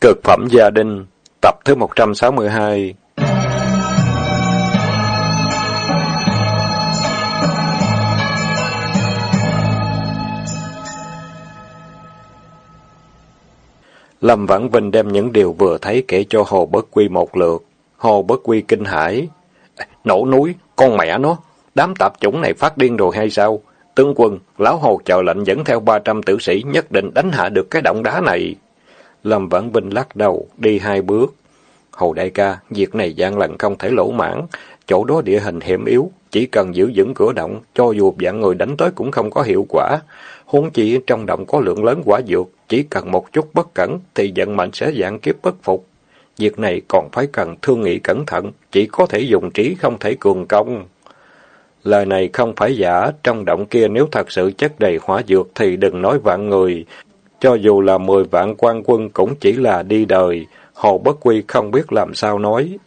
Cực phẩm gia đình, tập thứ 162 Lâm Vãn Vinh đem những điều vừa thấy kể cho Hồ Bất Quy một lượt. Hồ Bất Quy kinh hãi. Nổ núi, con mẹ nó, đám tạp chủng này phát điên rồi hay sao? Tướng quân, lão Hồ chờ lệnh dẫn theo 300 tử sĩ nhất định đánh hạ được cái động đá này. Lâm Vãn Vinh lắc đầu, đi hai bước. Hồ đại ca, việc này gian lần không thể lỗ mãn, chỗ đó địa hình hiểm yếu, chỉ cần giữ vững cửa động, cho dù dạng người đánh tới cũng không có hiệu quả. Huống chi trong động có lượng lớn quả dược, chỉ cần một chút bất cẩn thì vận mệnh sẽ dạng kiếp bất phục. Việc này còn phải cần thương nghị cẩn thận, chỉ có thể dùng trí không thể cường công. Lời này không phải giả, trong động kia nếu thật sự chất đầy hỏa dược thì đừng nói vạn người. Cho dù là mười vạn quan quân cũng chỉ là đi đời, Hồ Bất Quy không biết làm sao nói.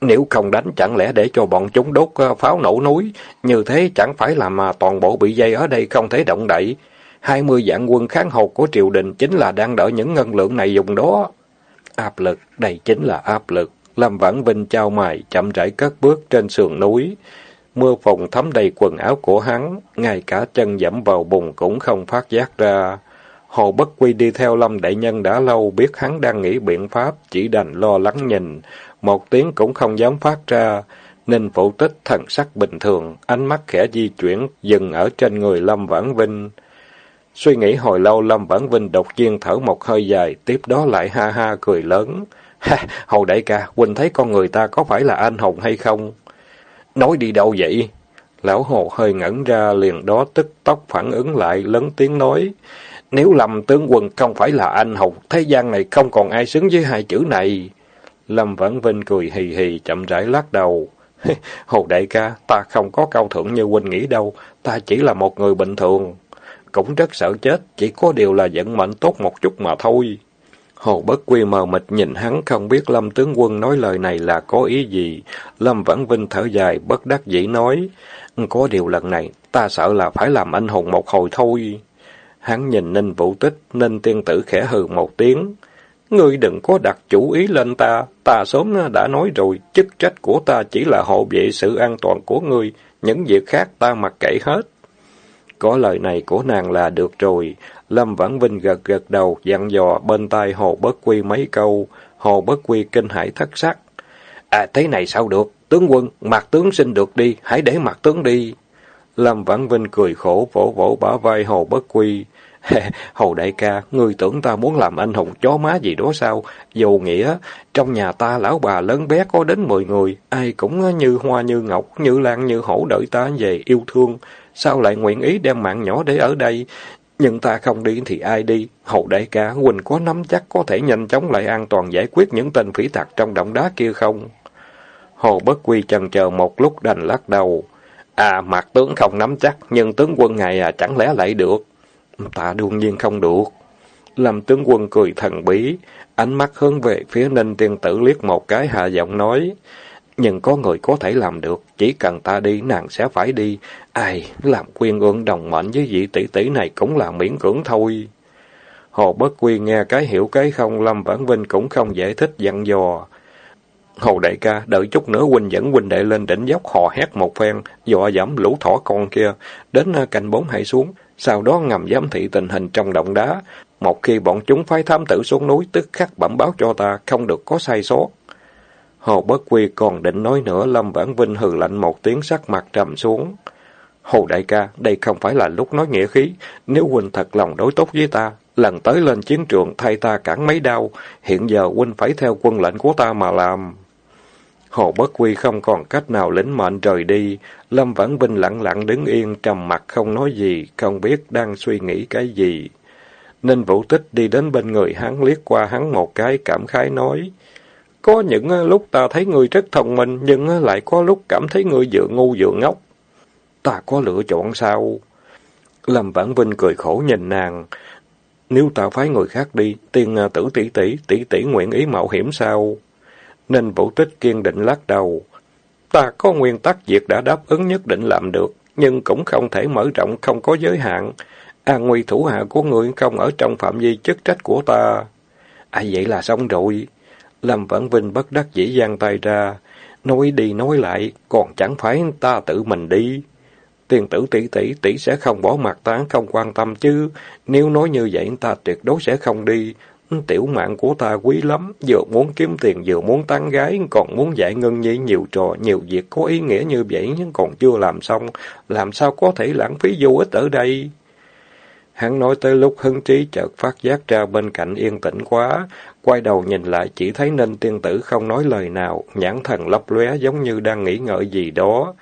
Nếu không đánh chẳng lẽ để cho bọn chúng đốt ờ, pháo nổ núi, như thế chẳng phải là mà toàn bộ bị dây ở đây không thể động đậy. Hai mươi vạn quân kháng hột của triều đình chính là đang đợi những ngân lượng này dùng đó. Áp lực, đây chính là áp lực. Lâm Vãn Vinh trao mài, chậm rãi cất bước trên sườn núi. Mưa phồng thấm đầy quần áo của hắn, ngay cả chân dẫm vào bùn cũng không phát giác ra. Hồ Bất Quy đi theo Lâm Đại Nhân đã lâu, biết hắn đang nghĩ biện pháp, chỉ đành lo lắng nhìn. Một tiếng cũng không dám phát ra. Ninh phụ tích thần sắc bình thường, ánh mắt khẽ di chuyển, dừng ở trên người Lâm Vãn Vinh. Suy nghĩ hồi lâu Lâm Vãn Vinh đột nhiên thở một hơi dài, tiếp đó lại ha ha cười lớn. Ha, Hồ đại ca, quỳnh thấy con người ta có phải là anh hùng hay không? Nói đi đâu vậy? Lão Hồ hơi ngẩn ra, liền đó tức tốc phản ứng lại, lớn tiếng nói. Nếu Lâm tướng quân không phải là anh hùng, thế gian này không còn ai xứng với hai chữ này. Lâm Vãn Vinh cười hì hì, chậm rãi lắc đầu. Hồ đại ca, ta không có cao thượng như huynh nghĩ đâu, ta chỉ là một người bình thường. Cũng rất sợ chết, chỉ có điều là vận mệnh tốt một chút mà thôi. Hồ Bất Quy mờ mịt nhìn hắn không biết Lâm tướng quân nói lời này là có ý gì. Lâm Vãn Vinh thở dài, bất đắc dĩ nói. Có điều lần này, ta sợ là phải làm anh hùng một hồi thôi. Hắn nhìn Ninh Vũ Tích, Ninh tiên tử khẽ hừ một tiếng. Ngươi đừng có đặt chủ ý lên ta, ta sớm đã nói rồi, chức trách của ta chỉ là hộ vệ sự an toàn của ngươi, những việc khác ta mặc kệ hết. Có lời này của nàng là được rồi. Lâm Vãn Vinh gật gật đầu, dặn dò bên tai Hồ Bất Quy mấy câu. Hồ Bất Quy kinh hãi thất sắc. À thế này sao được? Tướng quân, mặt tướng xin được đi, hãy để mặt tướng đi. Lâm Vãn Vinh cười khổ vỗ vỗ bả vai Hồ Bất Quy. Hầu đại ca, ngươi tưởng ta muốn làm anh hùng chó má gì đó sao? Dù nghĩa, trong nhà ta lão bà lớn bé có đến mười người, ai cũng như hoa như ngọc, như lan như hổ đợi ta về yêu thương. Sao lại nguyện ý đem mạng nhỏ để ở đây? Nhưng ta không đi thì ai đi? Hầu đại ca, huỳnh có nắm chắc có thể nhanh chóng lại an toàn giải quyết những tên phỉ tặc trong động đá kia không? Hồ Bất Quy chần chờ một lúc đành lắc đầu. À, mặt tướng không nắm chắc, nhưng tướng quân ngài à, chẳng lẽ lại được? Ta đương nhiên không được. Lâm tướng quân cười thần bí, ánh mắt hướng về phía ninh tiên tử liếc một cái hạ giọng nói. Nhưng có người có thể làm được, chỉ cần ta đi nàng sẽ phải đi. Ai, làm quyên ương đồng mệnh với vị tỷ tỷ này cũng là miễn cưỡng thôi. Hồ Bất Quy nghe cái hiểu cái không, Lâm Vãn Vinh cũng không giải thích dặn dò. Hồ đại ca, đợi chút nữa huynh dẫn huynh đệ lên đỉnh dốc hò hét một phen, dọa dẫm lũ thỏ con kia, đến à, cạnh bốn hãy xuống, sau đó ngầm giám thị tình hình trong động đá. Một khi bọn chúng phái thám tử xuống núi, tức khắc bẩm báo cho ta, không được có sai sót. Hồ Bất Quy còn định nói nữa, Lâm Vãn Vinh hừ lạnh một tiếng sắc mặt trầm xuống. Hồ đại ca, đây không phải là lúc nói nghĩa khí. Nếu huynh thật lòng đối tốt với ta, lần tới lên chiến trường thay ta cản mấy đau, hiện giờ huynh phải theo quân lệnh của ta mà làm. Hồ Bất Quy không còn cách nào lĩnh mệnh rời đi. Lâm Vãn Vinh lặng lặng đứng yên, trầm mặt không nói gì, không biết đang suy nghĩ cái gì. Ninh Vũ Tích đi đến bên người hắn liếc qua hắn một cái cảm khái nói. Có những à, lúc ta thấy người rất thông minh, nhưng à, lại có lúc cảm thấy người vừa ngu vừa ngốc. Ta có lựa chọn sao? Lâm Vãn Vinh cười khổ nhìn nàng. Nếu ta phái người khác đi, tiên à, tử tỷ tỷ, tỷ tỷ nguyện ý mạo hiểm sao? Nên vũ tích kiên định lắc đầu. Ta có nguyên tắc việc đã đáp ứng nhất định làm được, nhưng cũng không thể mở rộng không có giới hạn. An nguy thủ hạ của người không ở trong phạm vi chức trách của ta. À vậy là xong rồi. Lâm Vãn Vinh bất đắc dĩ giang tay ra. Nói đi nói lại, còn chẳng phải ta tự mình đi. Tiền tử tỷ tỷ tỷ sẽ không bỏ mặt ta không quan tâm chứ. Nếu nói như vậy ta tuyệt đối sẽ không đi. Tiểu mạng của ta quý lắm, vừa muốn kiếm tiền vừa muốn tán gái, còn muốn dạy ngân nhi nhiều trò, nhiều việc có ý nghĩa như vậy nhưng còn chưa làm xong, làm sao có thể lãng phí vô ích ở đây? Hắn nói tới lúc hưng trí chợt phát giác ra bên cạnh yên tĩnh quá, quay đầu nhìn lại chỉ thấy nên tiên tử không nói lời nào, nhãn thần lấp lóe giống như đang nghĩ ngợi gì đó.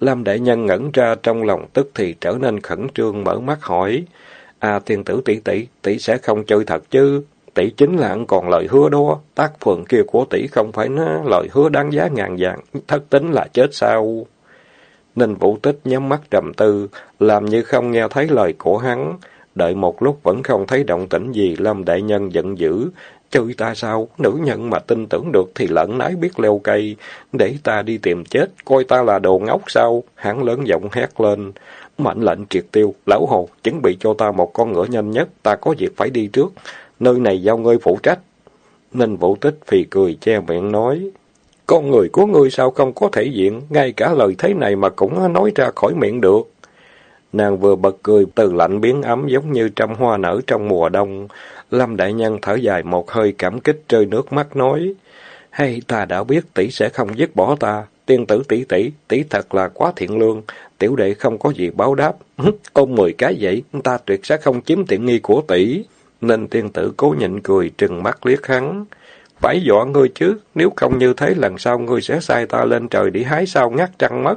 Lâm Đại Nhân ngẩn ra trong lòng tức thì trở nên khẩn trương mở mắt hỏi, À tiên tử tỷ tỷ, tỷ sẽ không chơi thật chứ? Tỷ chính là ăn còn lời hứa đó, tác phường kia của tỷ không phải nó lời hứa đáng giá ngàn vàng, thất tính là chết sao? Ninh Vũ Tích nhắm mắt trầm tư, làm như không nghe thấy lời của hắn. Đợi một lúc vẫn không thấy động tĩnh gì, Lâm Đại Nhân giận dữ. Chơi ta sao? Nữ nhân mà tin tưởng được thì lợn nái biết leo cây. Để ta đi tìm chết, coi ta là đồ ngốc sao? Hắn lớn giọng hét lên. Mệnh lệnh triệt tiêu, lão hồ, chuẩn bị cho ta một con ngựa nhanh nhất, ta có việc phải đi trước nơi này giao ngươi phụ trách. Ninh Vũ Tích phì cười che miệng nói, con người của ngươi sao không có thể diện, ngay cả lời thế này mà cũng nói ra khỏi miệng được. Nàng vừa bật cười từ lạnh biến ấm giống như trăm hoa nở trong mùa đông. Lâm Đại Nhân thở dài một hơi cảm kích rơi nước mắt nói, hay ta đã biết tỷ sẽ không dứt bỏ ta, tiên tử tỷ tỷ, tỷ thật là quá thiện lương, tiểu đệ không có gì báo đáp. Ôm mười cái vậy, ta tuyệt sẽ không chiếm tiện nghi của tỷ nên tiên tử cố nhịn cười, trừng mắt liếc hắn. Phải dọa ngươi chứ, nếu không như thế lần sau ngươi sẽ sai ta lên trời để hái sao ngắt trăng mất.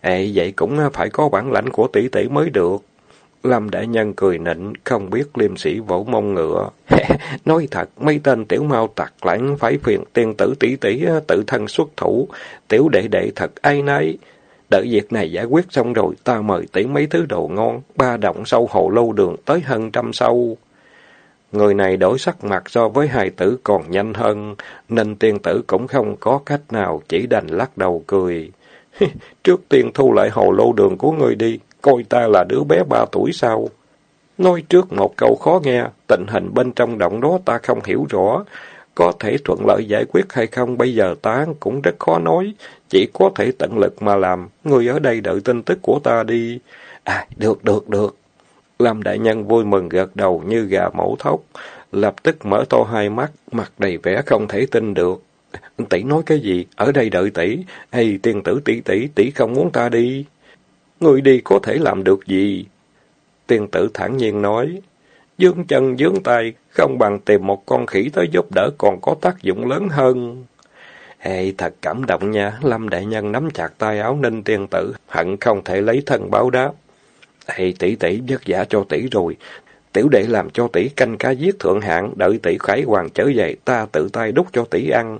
Ê, vậy cũng phải có bản lãnh của tỷ tỷ mới được. Lâm đại nhân cười nịnh, không biết liêm sĩ vỗ mông ngựa. Nói thật, mấy tên tiểu mau tặc lãng phải phiền tiên tử tỷ tỷ ờ, tự thân xuất thủ, tiểu đệ đệ thật ai nấy. Đợi việc này giải quyết xong rồi, ta mời tỷ mấy thứ đồ ngon, ba động sâu hồ lâu đường tới hơn trăm sâu. Người này đổi sắc mặt so với hài tử còn nhanh hơn, nên tiên tử cũng không có cách nào, chỉ đành lắc đầu cười. Trước tiên thu lại hồ lô đường của ngươi đi, coi ta là đứa bé ba tuổi sao? Nói trước một câu khó nghe, tình hình bên trong động đó ta không hiểu rõ. Có thể thuận lợi giải quyết hay không bây giờ ta cũng rất khó nói, chỉ có thể tận lực mà làm. Ngươi ở đây đợi tin tức của ta đi. À, được, được, được. Lâm Đại Nhân vui mừng gật đầu như gà mẫu thóc, lập tức mở to hai mắt, mặt đầy vẻ không thể tin được. Tỷ nói cái gì? Ở đây đợi tỷ. Hay tiên tử tỷ tỷ, tỷ không muốn ta đi. Người đi có thể làm được gì? Tiên tử thản nhiên nói. Dương chân dương tay, không bằng tìm một con khỉ tới giúp đỡ còn có tác dụng lớn hơn. Ê, thật cảm động nha, Lâm Đại Nhân nắm chặt tay áo ninh tiên tử, hận không thể lấy thân báo đáp. Ê, tỷ tỷ vất vả cho tỷ rồi. Tiểu đệ làm cho tỷ canh cá giết thượng hạng, đợi tỷ khải hoàng trở về, ta tự tay đút cho tỷ ăn.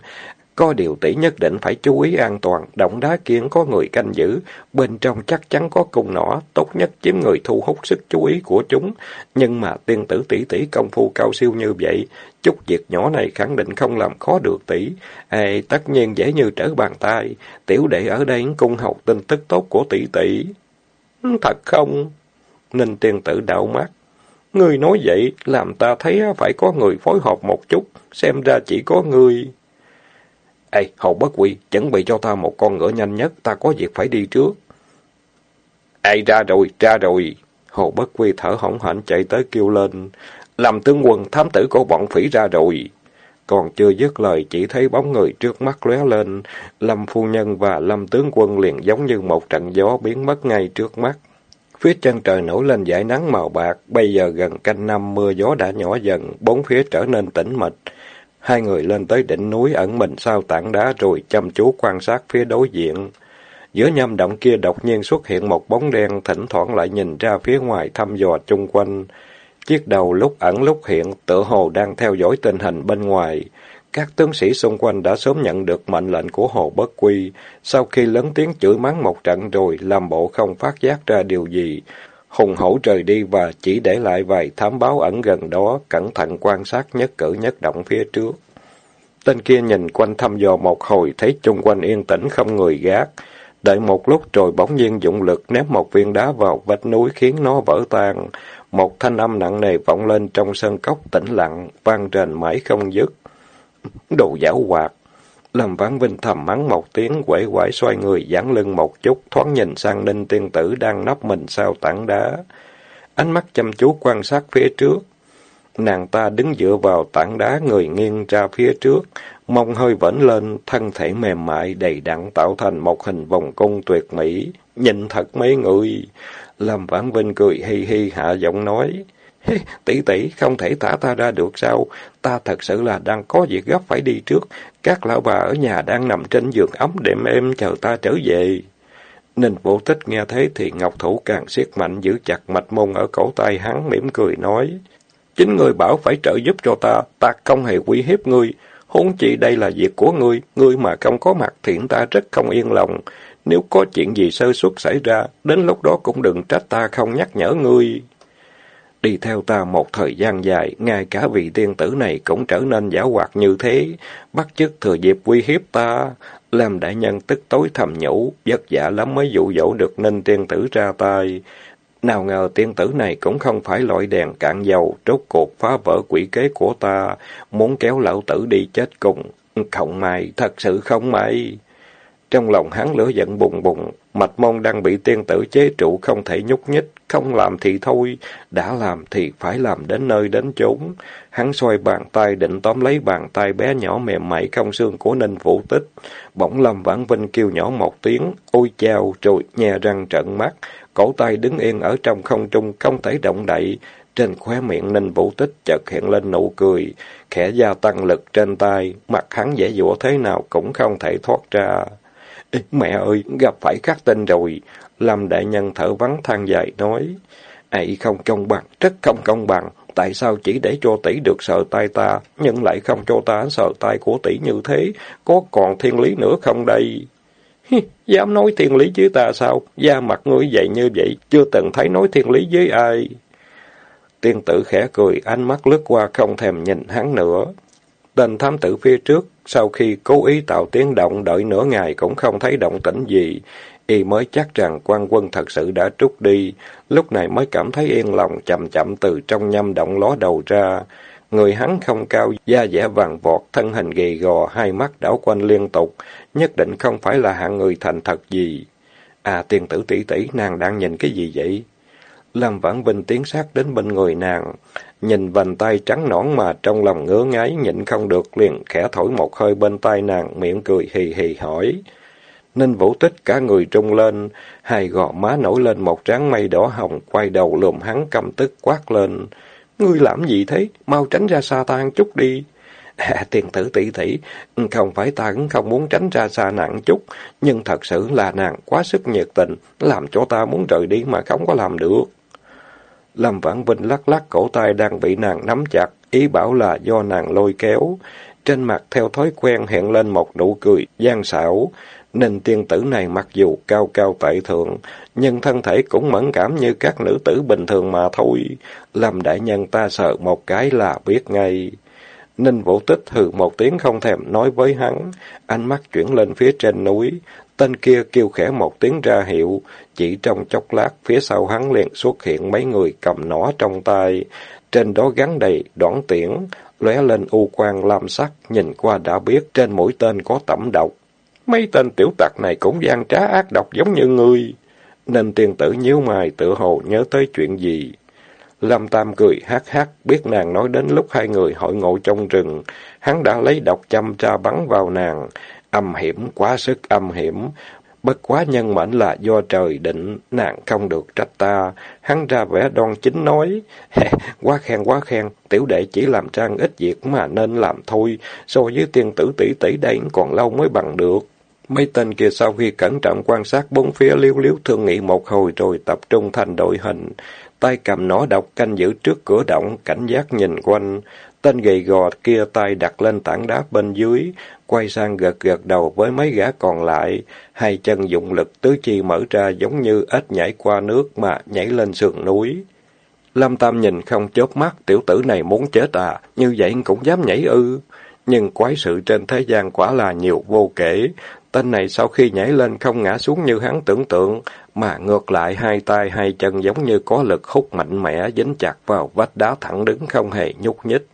Có điều tỷ nhất định phải chú ý an toàn, động đá kiên có người canh giữ, bên trong chắc chắn có cung nỏ, tốt nhất chiếm người thu hút sức chú ý của chúng. Nhưng mà tiên tử tỷ tỷ công phu cao siêu như vậy, chút việc nhỏ này khẳng định không làm khó được tỷ. Ê, tất nhiên dễ như trở bàn tay, tiểu đệ ở đây cung học tin tức tốt của tỷ tỷ. Thật không? Ninh tiên tử đạo mắt. Ngươi nói vậy, làm ta thấy phải có người phối hợp một chút, xem ra chỉ có ngươi. Ê, hầu bất quy, chuẩn bị cho ta một con ngựa nhanh nhất, ta có việc phải đi trước. Ê, ra rồi, ra rồi. Hồ Bất Quy thở hổn hển chạy tới kêu lên. Làm tướng quân thám tử của bọn phỉ ra rồi. Còn chưa dứt lời chỉ thấy bóng người trước mắt lóe lên. Lâm phu nhân và Lâm tướng quân liền giống như một trận gió biến mất ngay trước mắt. Phía chân trời nổi lên dải nắng màu bạc, bây giờ gần canh năm mưa gió đã nhỏ dần, bốn phía trở nên tĩnh mịch. Hai người lên tới đỉnh núi ẩn mình sau tảng đá rồi chăm chú quan sát phía đối diện. Giữa nhâm động kia đột nhiên xuất hiện một bóng đen, thỉnh thoảng lại nhìn ra phía ngoài thăm dò chung quanh. Chiếc đầu lúc ẩn lúc hiện, tựa hồ đang theo dõi tình hình bên ngoài. Các tướng sĩ xung quanh đã sớm nhận được mệnh lệnh của Hồ Bất Quy. Sau khi lớn tiếng chửi mắng một trận rồi, làm bộ không phát giác ra điều gì. Hùng hổ rời đi và chỉ để lại vài thám báo ẩn gần đó, cẩn thận quan sát nhất cử nhất động phía trước. Tên kia nhìn quanh thăm dò một hồi, thấy chung quanh yên tĩnh không người gác. Đợi một lúc rồi bỗng nhiên dụng lực ném một viên đá vào vách núi khiến nó vỡ tan một thanh âm nặng nề vọng lên trong sân cốc tĩnh lặng, vang rền mãi không dứt. Đồ giả hoạt! Lâm Vãn Vinh thầm mắng một tiếng, quẩy quải xoay người giãn lưng một chút, thoáng nhìn sang Ninh Tiên Tử đang nấp mình sau tảng đá. Ánh mắt chăm chú quan sát phía trước. Nàng ta đứng dựa vào tảng đá người nghiêng ra phía trước, mông hơi vẫn lên, thân thể mềm mại đầy đặn tạo thành một hình vòng cung tuyệt mỹ. Nhìn thật mấy người. Lâm Vãn Vinh cười hi hi hạ giọng nói. Tỷ tỷ không thể thả ta ra được sao? Ta thật sự là đang có việc gấp phải đi trước. Các lão bà ở nhà đang nằm trên giường ấm đệm em chờ ta trở về. Ninh Vũ Tích nghe thấy thì Ngọc Thủ càng siết mạnh giữ chặt mạch môn ở cổ tay hắn mỉm cười nói. Chính người bảo phải trợ giúp cho ta, ta không hề quy hiếp ngươi. Huống chi đây là việc của ngươi, ngươi mà không có mặt thiện ta rất không yên lòng. Nếu có chuyện gì sơ suất xảy ra, đến lúc đó cũng đừng trách ta không nhắc nhở ngươi. Đi theo ta một thời gian dài, ngay cả vị tiên tử này cũng trở nên giả hoạt như thế, bắt chước thừa dịp uy hiếp ta. Làm đại nhân tức tối thầm nhủ, vất vả lắm mới dụ dỗ được nên tiên tử ra tay. Nào ngờ tiên tử này cũng không phải loại đèn cạn dầu, trốt cột phá vỡ quỷ kế của ta, muốn kéo lão tử đi chết cùng. Không may, thật sự không may. Trong lòng hắn lửa giận bùng bùng, mạch mông đang bị tiên tử chế trụ không thể nhúc nhích, không làm thì thôi, đã làm thì phải làm đến nơi đến chốn. Hắn xoay bàn tay định tóm lấy bàn tay bé nhỏ mềm mại không xương của Ninh Vũ Tích. Bỗng Lâm Vãn Vinh kêu nhỏ một tiếng, ôi chao, rồi nhè răng trận mắt, cổ tay đứng yên ở trong không trung không thể động đậy. Trên khóe miệng Ninh Vũ Tích chợt hiện lên nụ cười, khẽ gia tăng lực trên tay, mặt hắn dễ dụa thế nào cũng không thể thoát ra. Mẹ ơi, gặp phải khắc tinh rồi. Lâm đại nhân thở vắng than dài nói. ấy không công bằng, rất không công bằng. Tại sao chỉ để cho tỷ được sợ tay ta, nhưng lại không cho ta sợ tay của tỷ như thế? Có còn thiên lý nữa không đây? Dám nói thiên lý với ta sao? Da mặt ngươi vậy như vậy, chưa từng thấy nói thiên lý với ai. Tiên tử khẽ cười, ánh mắt lướt qua không thèm nhìn hắn nữa. Tên thám tử phía trước, sau khi cố ý tạo tiếng động đợi nửa ngày cũng không thấy động tĩnh gì, y mới chắc rằng quan quân thật sự đã trút đi, lúc này mới cảm thấy yên lòng chậm chậm từ trong nhâm động ló đầu ra. Người hắn không cao, da dẻ vàng vọt, thân hình gầy gò, hai mắt đảo quanh liên tục, nhất định không phải là hạng người thành thật gì. À, tiền tử tỷ tỷ, nàng đang nhìn cái gì vậy? Lâm Vãn Vinh tiến sát đến bên người nàng, nhìn vành tay trắng nõn mà trong lòng ngứa ngáy nhịn không được liền khẽ thổi một hơi bên tai nàng, miệng cười hì hì hỏi. Ninh Vũ Tích cả người trung lên, hai gò má nổi lên một tráng mây đỏ hồng, quay đầu lùm hắn căm tức quát lên. Ngươi làm gì thế? Mau tránh ra xa tan chút đi. À, tiền tử tỷ tỷ, không phải ta cũng không muốn tránh ra xa nàng chút, nhưng thật sự là nàng quá sức nhiệt tình, làm cho ta muốn rời đi mà không có làm được. Lâm Vãn Vinh lắc lắc cổ tay đang bị nàng nắm chặt, ý bảo là do nàng lôi kéo. Trên mặt theo thói quen hiện lên một nụ cười gian xảo, Ninh tiên tử này mặc dù cao cao tại thượng, nhưng thân thể cũng mẫn cảm như các nữ tử bình thường mà thôi. Làm đại nhân ta sợ một cái là biết ngay. Ninh Vũ Tích hừ một tiếng không thèm nói với hắn, ánh mắt chuyển lên phía trên núi, Tên kia kêu khẽ một tiếng ra hiệu, chỉ trong chốc lát phía sau hắn liền xuất hiện mấy người cầm nỏ trong tay, trên đó gắn đầy đoạn tiễn, lóe lên u quang lam sắc, nhìn qua đã biết trên mũi tên có tẩm độc. Mấy tên tiểu tặc này cũng gian trá ác độc giống như ngươi. Nên tiên tử nhíu mày tự hồ nhớ tới chuyện gì. Lâm Tam cười hát hát, biết nàng nói đến lúc hai người hội ngộ trong rừng, hắn đã lấy độc châm ra bắn vào nàng, Âm hiểm, quá sức âm hiểm. Bất quá nhân mệnh là do trời định, nàng không được trách ta. Hắn ra vẻ đoan chính nói, quá khen quá khen, tiểu đệ chỉ làm trang ít việc mà nên làm thôi, so với tiên tử tỷ tỷ đây còn lâu mới bằng được. Mấy tên kia sau khi cẩn trọng quan sát bốn phía liếu liếu thương nghị một hồi rồi tập trung thành đội hình, tay cầm nỏ độc canh giữ trước cửa động, cảnh giác nhìn quanh. Tên gầy gò kia tay đặt lên tảng đá bên dưới, quay sang gật gật đầu với mấy gã còn lại, hai chân dụng lực tứ chi mở ra giống như ếch nhảy qua nước mà nhảy lên sườn núi. Lâm Tam nhìn không chớp mắt, tiểu tử này muốn chết à, như vậy cũng dám nhảy ư. Nhưng quái sự trên thế gian quả là nhiều vô kể, Tên này sau khi nhảy lên không ngã xuống như hắn tưởng tượng, mà ngược lại hai tay hai chân giống như có lực hút mạnh mẽ dính chặt vào vách đá thẳng đứng không hề nhúc nhích.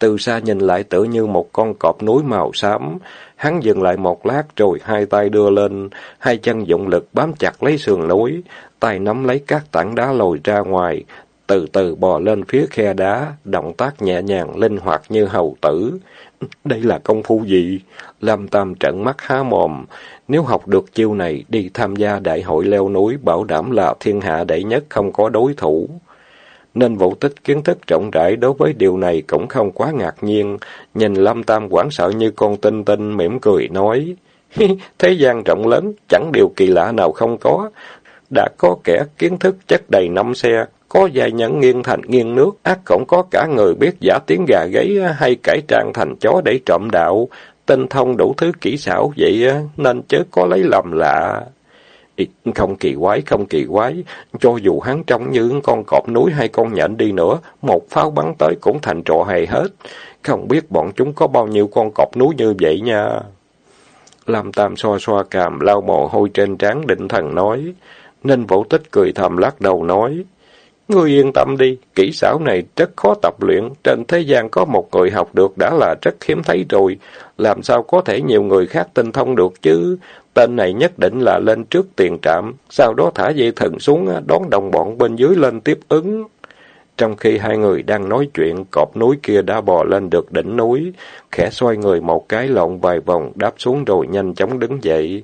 Từ xa nhìn lại tựa như một con cọp núi màu xám. Hắn dừng lại một lát rồi hai tay đưa lên, hai chân dụng lực bám chặt lấy sườn núi, tay nắm lấy các tảng đá lồi ra ngoài, từ từ bò lên phía khe đá, động tác nhẹ nhàng linh hoạt như hầu tử. Đây là công phu gì? Lâm Tam trận mắt há mồm. Nếu học được chiêu này, đi tham gia đại hội leo núi, bảo đảm là thiên hạ đệ nhất không có đối thủ. Nên vũ tích kiến thức rộng rãi đối với điều này cũng không quá ngạc nhiên. Nhìn Lâm Tam quảng sợ như con tinh tinh, mỉm cười nói. Thế gian rộng lớn, chẳng điều kỳ lạ nào không có. Đã có kẻ kiến thức chất đầy năm xe, có vài nhẫn nghiêng thành nghiêng nước, ác cũng có cả người biết giả tiếng gà gáy hay cải trang thành chó để trộm đạo, tinh thông đủ thứ kỹ xảo vậy nên chớ có lấy làm lạ. Không kỳ quái, không kỳ quái, cho dù hắn trông như con cọp núi hay con nhện đi nữa, một pháo bắn tới cũng thành trò hề hết. Không biết bọn chúng có bao nhiêu con cọp núi như vậy nha. Lâm Tam xoa xoa càm, lau mồ hôi trên trán định thần nói. Nên vũ tích cười thầm lắc đầu nói. Ngươi yên tâm đi, kỹ xảo này rất khó tập luyện, trên thế gian có một người học được đã là rất hiếm thấy rồi, làm sao có thể nhiều người khác tinh thông được chứ? Tên này nhất định là lên trước tiền trạm, sau đó thả dây thần xuống đón đồng bọn bên dưới lên tiếp ứng. Trong khi hai người đang nói chuyện, cọp núi kia đã bò lên được đỉnh núi, khẽ xoay người một cái lộn vài vòng, đáp xuống rồi nhanh chóng đứng dậy.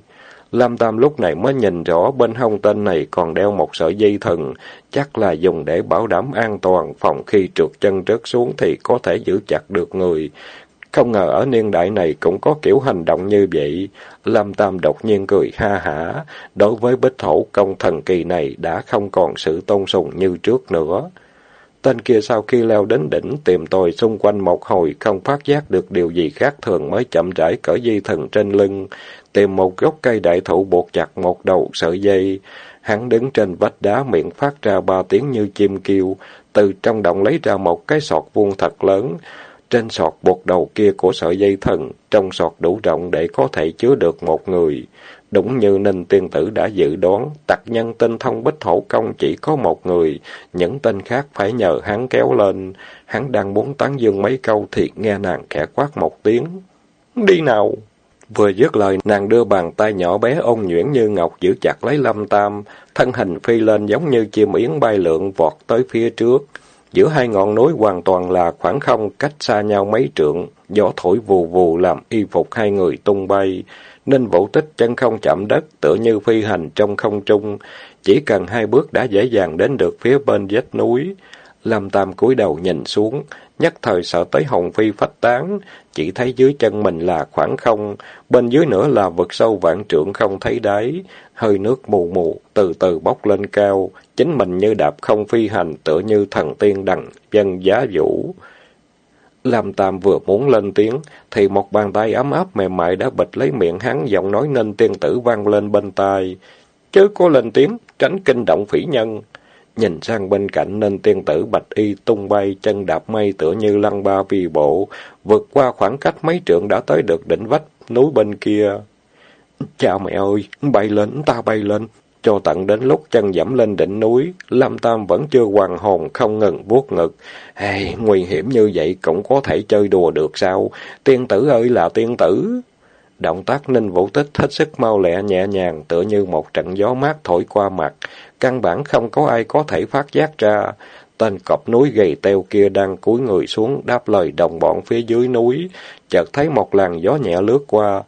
Lam Tam lúc này mới nhìn rõ bên hông tên này còn đeo một sợi dây thần, chắc là dùng để bảo đảm an toàn, phòng khi trượt chân rớt xuống thì có thể giữ chặt được người. Không ngờ ở niên đại này cũng có kiểu hành động như vậy. Lâm Tam đột nhiên cười ha hả, đối với bích thổ công thần kỳ này đã không còn sự tôn sùng như trước nữa. Tên kia sau khi leo đến đỉnh tìm tòi xung quanh một hồi không phát giác được điều gì khác thường mới chậm rãi cởi dây thần trên lưng, tìm một gốc cây đại thụ buộc chặt một đầu sợi dây. Hắn đứng trên vách đá miệng phát ra ba tiếng như chim kêu, từ trong động lấy ra một cái sọt vuông thật lớn. Trên sọt buộc đầu kia của sợi dây thần, trong sọt đủ rộng để có thể chứa được một người. Đúng như Ninh Tiên Tử đã dự đoán, tặc nhân tinh thông bích hổ công chỉ có một người, những tên khác phải nhờ hắn kéo lên. Hắn đang muốn tán dương mấy câu thì nghe nàng khẽ quát một tiếng. Đi nào! Vừa dứt lời, nàng đưa bàn tay nhỏ bé ôn nhuyễn như ngọc giữ chặt lấy lâm tam, thân hình phi lên giống như chim yến bay lượn vọt tới phía trước. Giữa hai ngọn núi hoàn toàn là khoảng không cách xa nhau mấy trượng, gió thổi vù vù làm y phục hai người tung bay. nên vũ tích chân không chạm đất, tựa như phi hành trong không trung, chỉ cần hai bước đã dễ dàng đến được phía bên vách núi. Lâm Tam cúi đầu nhìn xuống, nhất thời sợ tới hồng phi phách tán, chỉ thấy dưới chân mình là khoảng không, bên dưới nữa là vực sâu vạn trượng không thấy đáy, hơi nước mù mù, từ từ bốc lên cao, chính mình như đạp không phi hành, tựa như thần tiên đằng dân giá vũ. Lâm Tam vừa muốn lên tiếng, thì một bàn tay ấm áp mềm mại đã bịch lấy miệng hắn, giọng nói nên tiên tử vang lên bên tai. Chớ có lên tiếng, tránh kinh động phỉ nhân. Nhìn sang bên cạnh nên tiên tử bạch y tung bay, chân đạp mây tựa như lăng ba vi bộ, vượt qua khoảng cách mấy trượng đã tới được đỉnh vách núi bên kia. Chào mẹ ơi, bay lên, ta bay lên. Cho tận đến lúc chân dẫm lên đỉnh núi, lam Tam vẫn chưa hoàn hồn, không ngừng vuốt ngực. Hey, nguy hiểm như vậy cũng có thể chơi đùa được sao? Tiên tử ơi là tiên tử! Động tác ninh vũ tích hết sức mau lẹ nhẹ nhàng, tựa như một trận gió mát thổi qua mặt. Căn bản không có ai có thể phát giác ra. Tên cọp núi gầy teo kia đang cúi người xuống đáp lời đồng bọn phía dưới núi. Chợt thấy một làn gió nhẹ lướt qua.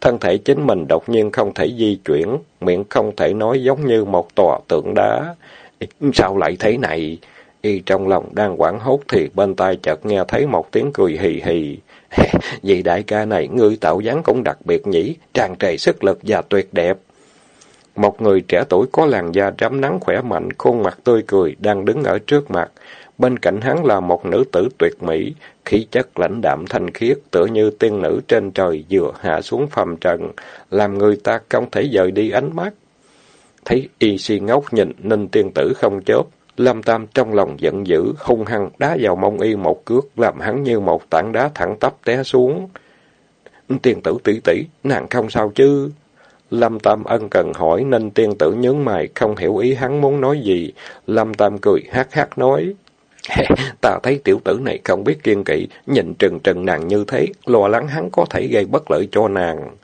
Thân thể chính mình đột nhiên không thể di chuyển, miệng không thể nói giống như một tòa tượng đá. Sao lại thế này? Y trong lòng đang quảng hốt thì bên tai chợt nghe thấy một tiếng cười hì hì. Vì đại ca này, ngươi tạo dáng cũng đặc biệt nhỉ, tràn trề sức lực và tuyệt đẹp. Một người trẻ tuổi có làn da rám nắng khỏe mạnh, khuôn mặt tươi cười, đang đứng ở trước mặt. Bên cạnh hắn là một nữ tử tuyệt mỹ, khí chất lãnh đạm thanh khiết, tựa như tiên nữ trên trời vừa hạ xuống phàm trần, làm người ta không thể dời đi ánh mắt. Thấy y si ngốc nhìn, nên tiên tử không chớp, Lâm Tam trong lòng giận dữ, hung hăng đá vào mông y một cước, làm hắn như một tảng đá thẳng tắp té xuống. Tiên tử tỷ tỷ, nàng không sao chứ? Lâm Tam ân cần hỏi nên tiên tử nhướng mày không hiểu ý hắn muốn nói gì. Lâm Tam cười hát hát nói. ta thấy tiểu tử này không biết kiên kỵ, nhìn trừng trừng nàng như thế, lo lắng hắn có thể gây bất lợi cho nàng.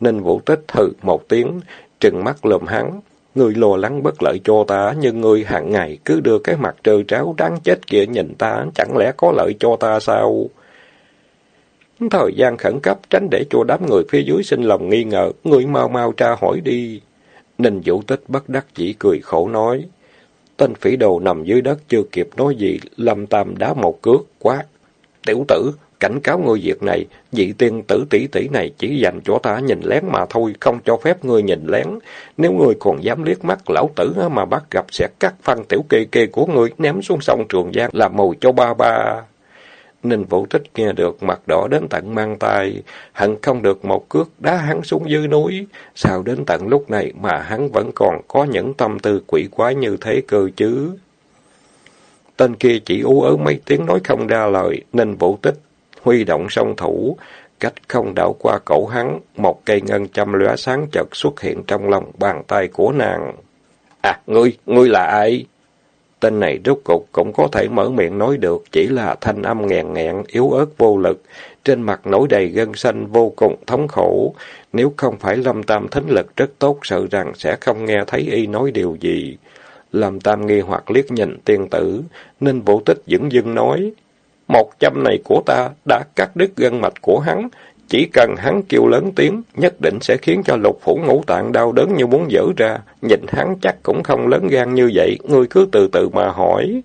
Ninh Vũ Tích thừ một tiếng, trừng mắt lườm hắn. Ngươi lo lắng bất lợi cho ta, nhưng ngươi hàng ngày cứ đưa cái mặt trơ tráo đáng chết kia nhìn ta, chẳng lẽ có lợi cho ta sao? Thời gian khẩn cấp tránh để cho đám người phía dưới sinh lòng nghi ngờ, người mau mau tra hỏi đi. Ninh Vũ Tích bất đắc chỉ cười khổ nói. Tên phỉ đồ nằm dưới đất chưa kịp nói gì, Lâm Tam đá một cước, quát. Tiểu tử, cảnh cáo ngươi việc này, vị tiên tử tỷ tỷ này chỉ dành cho ta nhìn lén mà thôi, không cho phép ngươi nhìn lén. Nếu ngươi còn dám liếc mắt lão tử mà bắt gặp sẽ cắt phân tiểu kê kê của ngươi ném xuống sông Trường Giang làm mồi cho ba ba. Ninh Vũ Tích nghe được mặt đỏ đến tận mang tay, hận không được một cước đá hắn xuống dưới núi. Sao đến tận lúc này mà hắn vẫn còn có những tâm tư quỷ quái như thế cơ chứ? Tên kia chỉ ú ớ mấy tiếng nói không ra lời, Ninh Vũ Tích huy động song thủ, cách không đảo qua cổ hắn, một cây ngân châm lóe sáng chợt xuất hiện trong lòng bàn tay của nàng. À, ngươi, ngươi là ai? Tên này rốt cục cũng có thể mở miệng nói được, chỉ là thanh âm nghẹn nghẹn, yếu ớt vô lực, trên mặt nổi đầy gân xanh vô cùng thống khổ. Nếu không phải Lâm Tam thính lực rất tốt, sợ rằng sẽ không nghe thấy y nói điều gì. Lâm Tam nghi hoặc liếc nhìn tiên tử, nên bộ tích dững dưng nói, một châm này của ta đã cắt đứt gân mạch của hắn, chỉ cần hắn kêu lớn tiếng, nhất định sẽ khiến cho lục phủ ngũ tạng đau đớn như muốn dở ra. Nhìn hắn chắc cũng không lớn gan như vậy, ngươi cứ từ từ mà hỏi.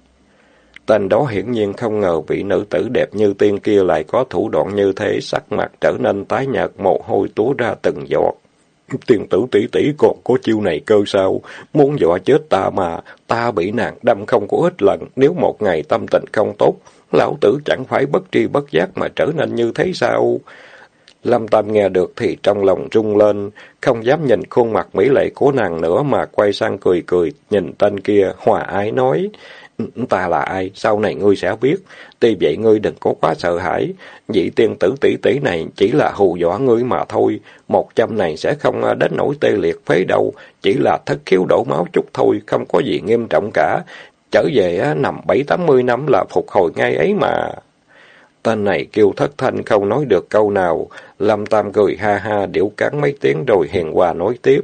Tên đó hiển nhiên không ngờ vị nữ tử đẹp như tiên kia lại có thủ đoạn như thế, sắc mặt trở nên tái nhợt, mồ hôi túa ra từng giọt. Tiền tử tỷ tỷ còn có chiêu này cơ sao? Muốn dọa chết ta mà, ta bị nàng đâm không có ít lần, nếu một ngày tâm tình không tốt, lão tử chẳng phải bất tri bất giác mà trở nên như thế sao? Lâm Tam nghe được thì trong lòng rung lên, không dám nhìn khuôn mặt mỹ lệ của nàng nữa mà quay sang cười cười, nhìn tên kia, hòa ái nói, ta là ai, sau này ngươi sẽ biết, tuy vậy ngươi đừng có quá sợ hãi, vị tiên tử tỷ tỷ này chỉ là hù dọa ngươi mà thôi, một trăm này sẽ không à, đến nỗi tê liệt phế đâu, chỉ là thất khiếu đổ máu chút thôi, không có gì nghiêm trọng cả, trở về à, nằm bảy tám mươi năm là phục hồi ngay ấy mà. Tên này kêu thất thanh không nói được câu nào. Lâm Tam cười ha ha, điệu cắn mấy tiếng rồi hiền hòa nói tiếp.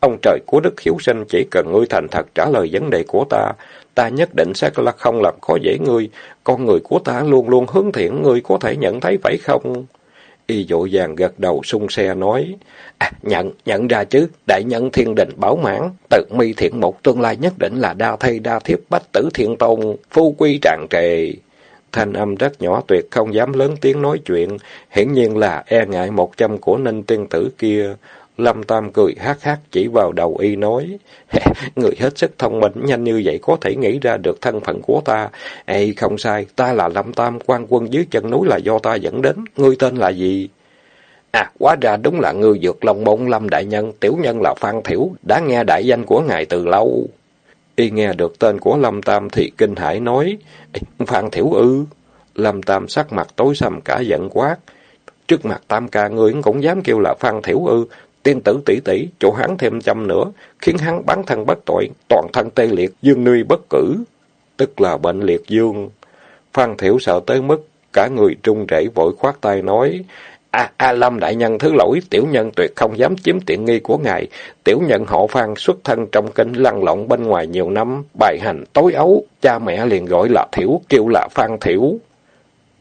Ông trời của Đức Hiếu Sinh chỉ cần ngươi thành thật trả lời vấn đề của ta. Ta nhất định sẽ là không làm khó dễ ngươi. Con người của ta luôn luôn hướng thiện, ngươi có thể nhận thấy phải không? Y dội vàng gật đầu sung xe nói. À, nhận, nhận ra chứ, đại nhân thiên đình bảo mãn, tự mi thiện một tương lai nhất định là đa thây đa thiếp bách tử thiện tôn, phu quy trạng trề. Thanh âm rất nhỏ tuyệt không dám lớn tiếng nói chuyện, hiển nhiên là e ngại một trăm của ninh tiên tử kia. Lâm Tam cười hát hát chỉ vào đầu y nói, người hết sức thông minh, nhanh như vậy có thể nghĩ ra được thân phận của ta. Ê, không sai, ta là Lâm Tam, quan quân dưới chân núi là do ta dẫn đến, ngươi tên là gì? À, quá ra đúng là ngư dược lòng môn Lâm Đại Nhân, tiểu nhân là Phan Thiểu, đã nghe đại danh của ngài từ lâu. Y nghe được tên của Lâm Tam thì kinh hãi nói, Phan Thiểu ư. Lâm Tam sắc mặt tối sầm cả giận quát. Trước mặt Tam ca ngươi cũng dám kêu là Phan Thiểu ư. Tiên tử tỷ tỷ, chỗ hắn thêm châm nữa, khiến hắn bán thân bất tội, toàn thân tê liệt, dương nuôi bất cử. Tức là bệnh liệt dương. Phan Thiểu sợ tới mức cả người trung rẩy vội khoát tay nói, A, A Lâm đại nhân thứ lỗi, tiểu nhân tuyệt không dám chiếm tiện nghi của ngài. Tiểu nhân họ Phan xuất thân trong kinh lăn lộn bên ngoài nhiều năm, bài hành tối ấu, cha mẹ liền gọi là Thiểu, kêu là Phan Thiểu.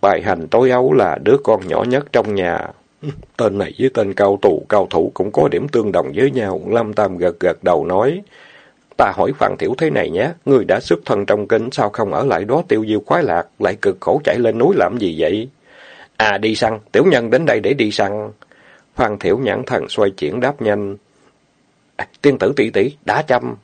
Bài hành tối ấu là đứa con nhỏ nhất trong nhà. Tên này với tên cao tù, cao thủ cũng có điểm tương đồng với nhau. Lâm Tam gật gật đầu nói. Ta hỏi Phan Thiểu thế này nhé, người đã xuất thân trong kinh, sao không ở lại đó tiêu diêu khoái lạc, lại cực khổ chạy lên núi làm gì vậy? À đi săn, tiểu nhân đến đây để đi săn. Phan Thiểu nhãn thần xoay chuyển đáp nhanh. À, tiên tử tỷ tỷ đã chăm.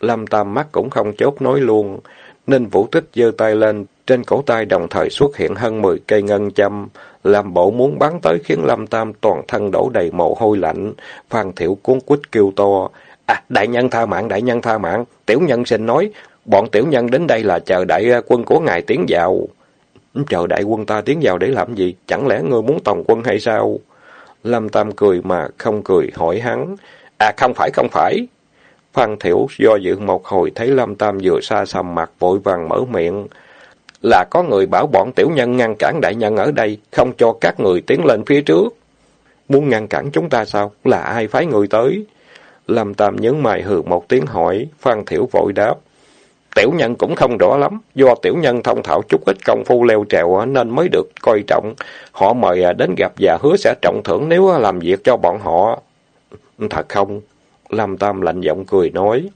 Lâm Tam mắt cũng không chốt nói luôn. Ninh Vũ Tích giơ tay lên, trên cổ tay đồng thời xuất hiện hơn 10 cây ngân châm, làm bộ muốn bắn tới khiến Lâm Tam toàn thân đổ đầy mồ hôi lạnh. Phan Thiểu cuốn quýt kêu to. À, đại nhân tha mạng, đại nhân tha mạng. Tiểu nhân xin nói, bọn tiểu nhân đến đây là chờ đại quân của ngài tiến vào. Chờ đại quân ta tiến vào để làm gì? Chẳng lẽ ngươi muốn tòng quân hay sao? Lâm Tam cười mà không cười hỏi hắn. À không phải, không phải. Phan Thiểu do dự một hồi thấy Lâm Tam vừa xa xăm mặt vội vàng mở miệng. Là có người bảo bọn tiểu nhân ngăn cản đại nhân ở đây, không cho các người tiến lên phía trước. Muốn ngăn cản chúng ta sao? Là ai phái người tới? Lâm Tam nhớ mày hừ một tiếng hỏi, Phan Thiểu vội đáp. Tiểu nhân cũng không rõ lắm, do tiểu nhân thông thạo chút ít công phu leo trèo nên mới được coi trọng. Họ mời à, đến gặp và hứa sẽ trọng thưởng nếu à, làm việc cho bọn họ. Thật không? lam Tam lạnh giọng cười nói.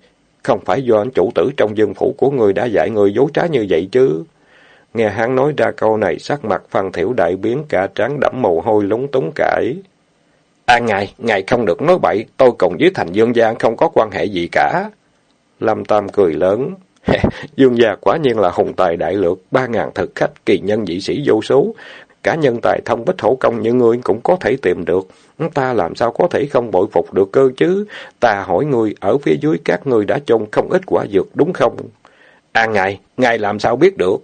Không phải do anh chủ tử trong dân phủ của người đã dạy người dối trá như vậy chứ. Nghe hắn nói ra câu này, sắc mặt Phan Thiểu đại biến cả trán đẫm mồ hôi lúng túng cãi. À ngài, ngài không được nói bậy, tôi cùng với thành dương gian không có quan hệ gì cả. Lâm Tam cười lớn. Dương gia quả nhiên là hùng tài đại lược, ba ngàn thực khách, kỳ nhân dị sĩ vô số. Cả nhân tài thông bích hổ công như ngươi cũng có thể tìm được. Ta làm sao có thể không bội phục được cơ chứ? Ta hỏi ngươi, ở phía dưới các ngươi đã trông không ít quả dược đúng không? À ngài, ngài làm sao biết được?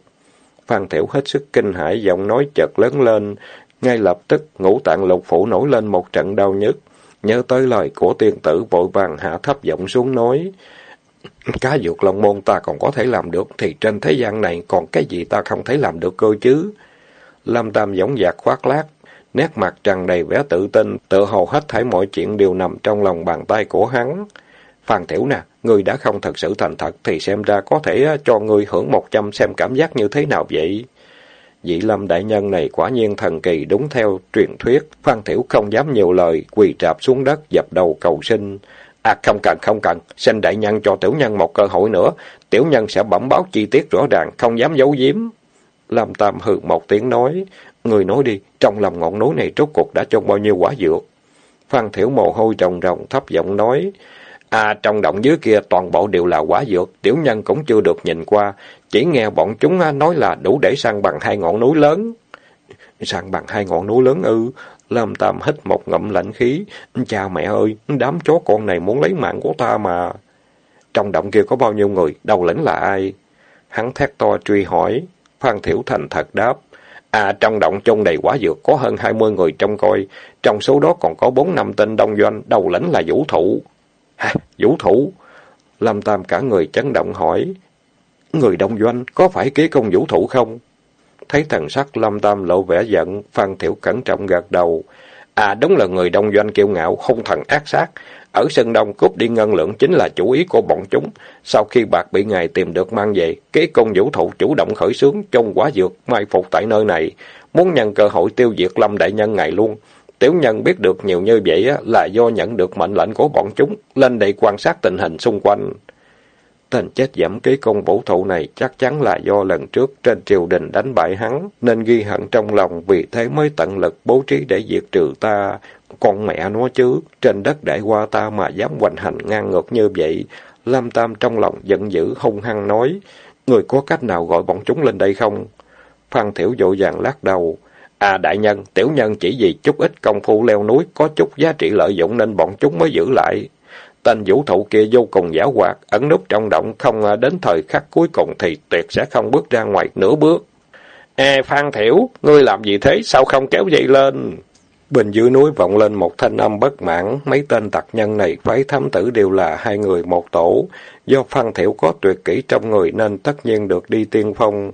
Phan Thiểu hết sức kinh hãi, giọng nói chợt lớn lên. Ngay lập tức, ngũ tạng lục phủ nổi lên một trận đau nhức. Nhớ tới lời của tiên tử vội vàng hạ thấp giọng xuống nói. Cá dược lòng môn ta còn có thể làm được, thì trên thế gian này còn cái gì ta không thể làm được cơ chứ? Lâm Tam giống dạc khoác lác, nét mặt tràn đầy vẻ tự tin, tự hồ hết thảy mọi chuyện đều nằm trong lòng bàn tay của hắn. Phan Tiểu nè, người đã không thật sự thành thật thì xem ra có thể ờ, cho người hưởng một trăm xem cảm giác như thế nào vậy? Vị lâm đại nhân này quả nhiên thần kỳ đúng theo truyền thuyết. Phan Thiểu không dám nhiều lời, quỳ trạp xuống đất, dập đầu cầu sinh. À không cần, không cần, xin đại nhân cho tiểu nhân một cơ hội nữa. Tiểu nhân sẽ bẩm báo chi tiết rõ ràng, không dám giấu giếm. Lâm Tam hừ một tiếng nói, người nói đi, trong lòng ngọn núi này rốt cuộc đã trông bao nhiêu quả dược. Phan Thiểu mồ hôi rồng rồng thấp giọng nói, À, trong động dưới kia toàn bộ đều là quả dược, tiểu nhân cũng chưa được nhìn qua, chỉ nghe bọn chúng à, nói là đủ để sang bằng hai ngọn núi lớn. Sang bằng hai ngọn núi lớn ư? Lâm Tam hít một ngậm lạnh khí. Cha mẹ ơi, đám chó con này muốn lấy mạng của ta mà. Trong động kia có bao nhiêu người, đầu lĩnh là ai? Hắn thét to truy hỏi. Phan Thiểu Thành thật đáp. À, trong động chung đầy quả dược có hơn hai mươi người trong coi. Trong số đó còn có bốn năm tên đông doanh, đầu lĩnh là vũ thụ. Hả? Vũ thủ? Lâm Tam cả người chấn động hỏi. Người đông doanh có phải kế công vũ thủ không? Thấy thần sắc Lâm Tam lộ vẻ giận, Phan Thiểu cẩn trọng gật đầu. À đúng là người đông doanh kiêu ngạo, hung thần ác sát. Ở sân đông cướp đi ngân lượng chính là chủ ý của bọn chúng. Sau khi bạc bị ngài tìm được mang về, kế công vũ thủ chủ động khởi xướng trong quá dược mai phục tại nơi này, muốn nhân cơ hội tiêu diệt Lâm Đại Nhân ngài luôn. Tiểu nhân biết được nhiều như vậy là do nhận được mệnh lệnh của bọn chúng, lên đây quan sát tình hình xung quanh. Tên chết giảm ký công vũ thụ này chắc chắn là do lần trước trên triều đình đánh bại hắn, nên ghi hận trong lòng vì thế mới tận lực bố trí để diệt trừ ta. Con mẹ nó chứ, trên đất đại qua ta mà dám hoành hành ngang ngược như vậy. Lam Tam trong lòng giận dữ hung hăng nói, người có cách nào gọi bọn chúng lên đây không? Phan Thiểu dội vàng lắc đầu. À đại nhân, tiểu nhân chỉ vì chút ít công phu leo núi có chút giá trị lợi dụng nên bọn chúng mới giữ lại. Tên vũ thụ kia vô cùng giả hoạt, ẩn núp trong động, không à, đến thời khắc cuối cùng thì tuyệt sẽ không bước ra ngoài nửa bước. Ê Phan Thiểu, ngươi làm gì thế, sao không kéo dây lên? Bên dưới núi vọng lên một thanh âm bất mãn, mấy tên tặc nhân này phái thám tử đều là hai người một tổ. Do Phan Thiểu có tuyệt kỹ trong người nên tất nhiên được đi tiên phong.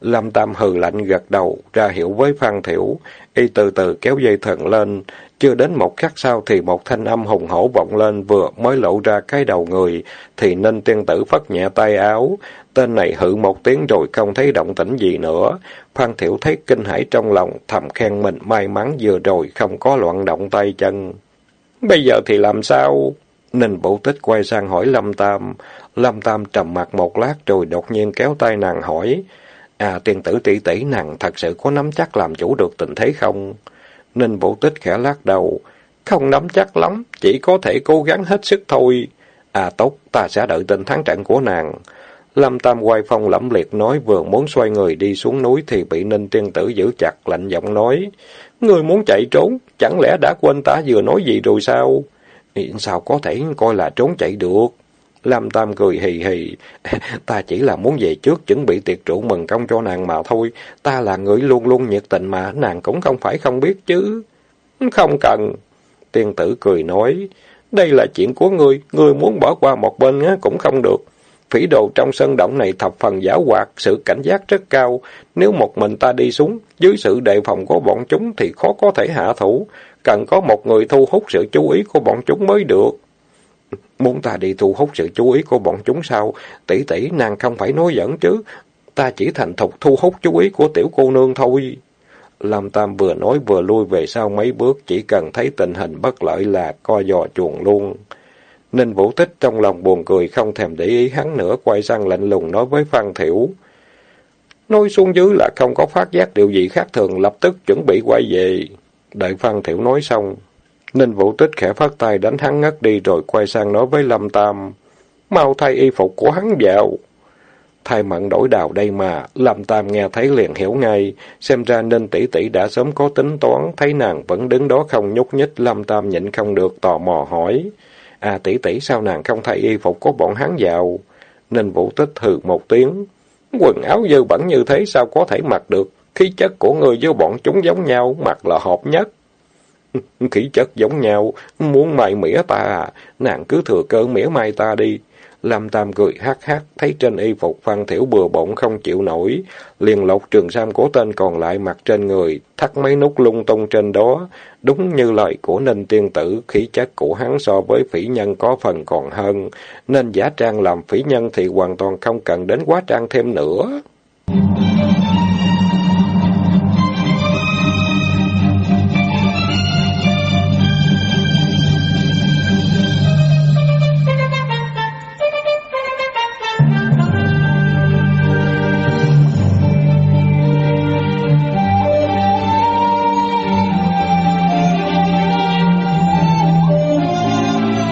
Lâm Tam hừ lạnh gật đầu, ra hiệu với Phan Thiểu, y từ từ kéo dây thần lên. Chưa đến một khắc sau thì một thanh âm hùng hổ vọng lên vừa mới lộ ra cái đầu người, thì Ninh tiên tử phất nhẹ tay áo. Tên này hự một tiếng rồi không thấy động tĩnh gì nữa. Phan Thiểu thấy kinh hãi trong lòng, thầm khen mình may mắn vừa rồi không có loạn động tay chân. Bây giờ thì làm sao? Ninh Bộ Tích quay sang hỏi Lâm Tam. Lâm Tam trầm mặt một lát rồi đột nhiên kéo tay nàng hỏi. À, tiên tử tỷ tỷ nàng thật sự có nắm chắc làm chủ được tình thế không? Ninh Vũ Tích khẽ lắc đầu. Không nắm chắc lắm, chỉ có thể cố gắng hết sức thôi. À tốt, ta sẽ đợi tin thắng trận của nàng. Lâm Tam quay phong lẫm liệt nói vừa muốn xoay người đi xuống núi thì bị Ninh Tiên Tử giữ chặt lạnh giọng nói. Người muốn chạy trốn, chẳng lẽ đã quên ta vừa nói gì rồi sao? Sao có thể coi là trốn chạy được? Lâm Tam cười hì hì. Ta chỉ là muốn về trước chuẩn bị tiệc rượu mừng công cho nàng mà thôi. Ta là người luôn luôn nhiệt tình mà, nàng cũng không phải không biết chứ. Không cần. Tiên tử cười nói, đây là chuyện của ngươi, ngươi muốn bỏ qua một bên cũng không được. Phỉ đồ trong sân động này thập phần giả hoạt, sự cảnh giác rất cao. Nếu một mình ta đi xuống, dưới sự đề phòng của bọn chúng thì khó có thể hạ thủ. Cần có một người thu hút sự chú ý của bọn chúng mới được. Muốn ta đi thu hút sự chú ý của bọn chúng sao? Tỷ tỷ nàng không phải nói giỡn chứ. Ta chỉ thành thục thu hút chú ý của tiểu cô nương thôi. Lâm Tam vừa nói vừa lui về sau mấy bước, chỉ cần thấy tình hình bất lợi là co giò chuồng luôn. Ninh Vũ Tích trong lòng buồn cười không thèm để ý hắn nữa, quay sang lạnh lùng nói với Phan Thiểu. Nói xuống dưới là không có phát giác điều gì khác thường, lập tức chuẩn bị quay về. Đợi Phan Thiểu nói xong, Ninh Vũ Tích khẽ phát tay đánh hắn ngất đi rồi quay sang nói với Lâm Tam. Mau thay y phục của hắn vào. Thay mận đổi đào đây mà, Lâm Tam nghe thấy liền hiểu ngay, xem ra nên tỷ tỷ đã sớm có tính toán, thấy nàng vẫn đứng đó không nhúc nhích, Lâm Tam nhịn không được tò mò hỏi. À tỷ tỷ sao nàng không thay y phục của bọn hắn vào? Ninh Vũ Tích hừ một tiếng. Quần áo dơ bẩn như thế sao có thể mặc được? Khí chất của người với bọn chúng giống nhau, mặc là hợp nhất. Khí chất giống nhau, muốn mày mỉa ta à? Nàng cứ thừa cơ mỉa mai ta đi. Lâm Tam cười hát hát, thấy trên y phục Phan Thiểu bừa bộn không chịu nổi, liền lột trường sam của tên còn lại mặc trên người, thắt mấy nút lung tung trên đó. Đúng như lời của Ninh Tiên Tử, khí chất của hắn so với phỉ nhân có phần còn hơn, nên giả trang làm phỉ nhân thì hoàn toàn không cần đến quá trang thêm nữa.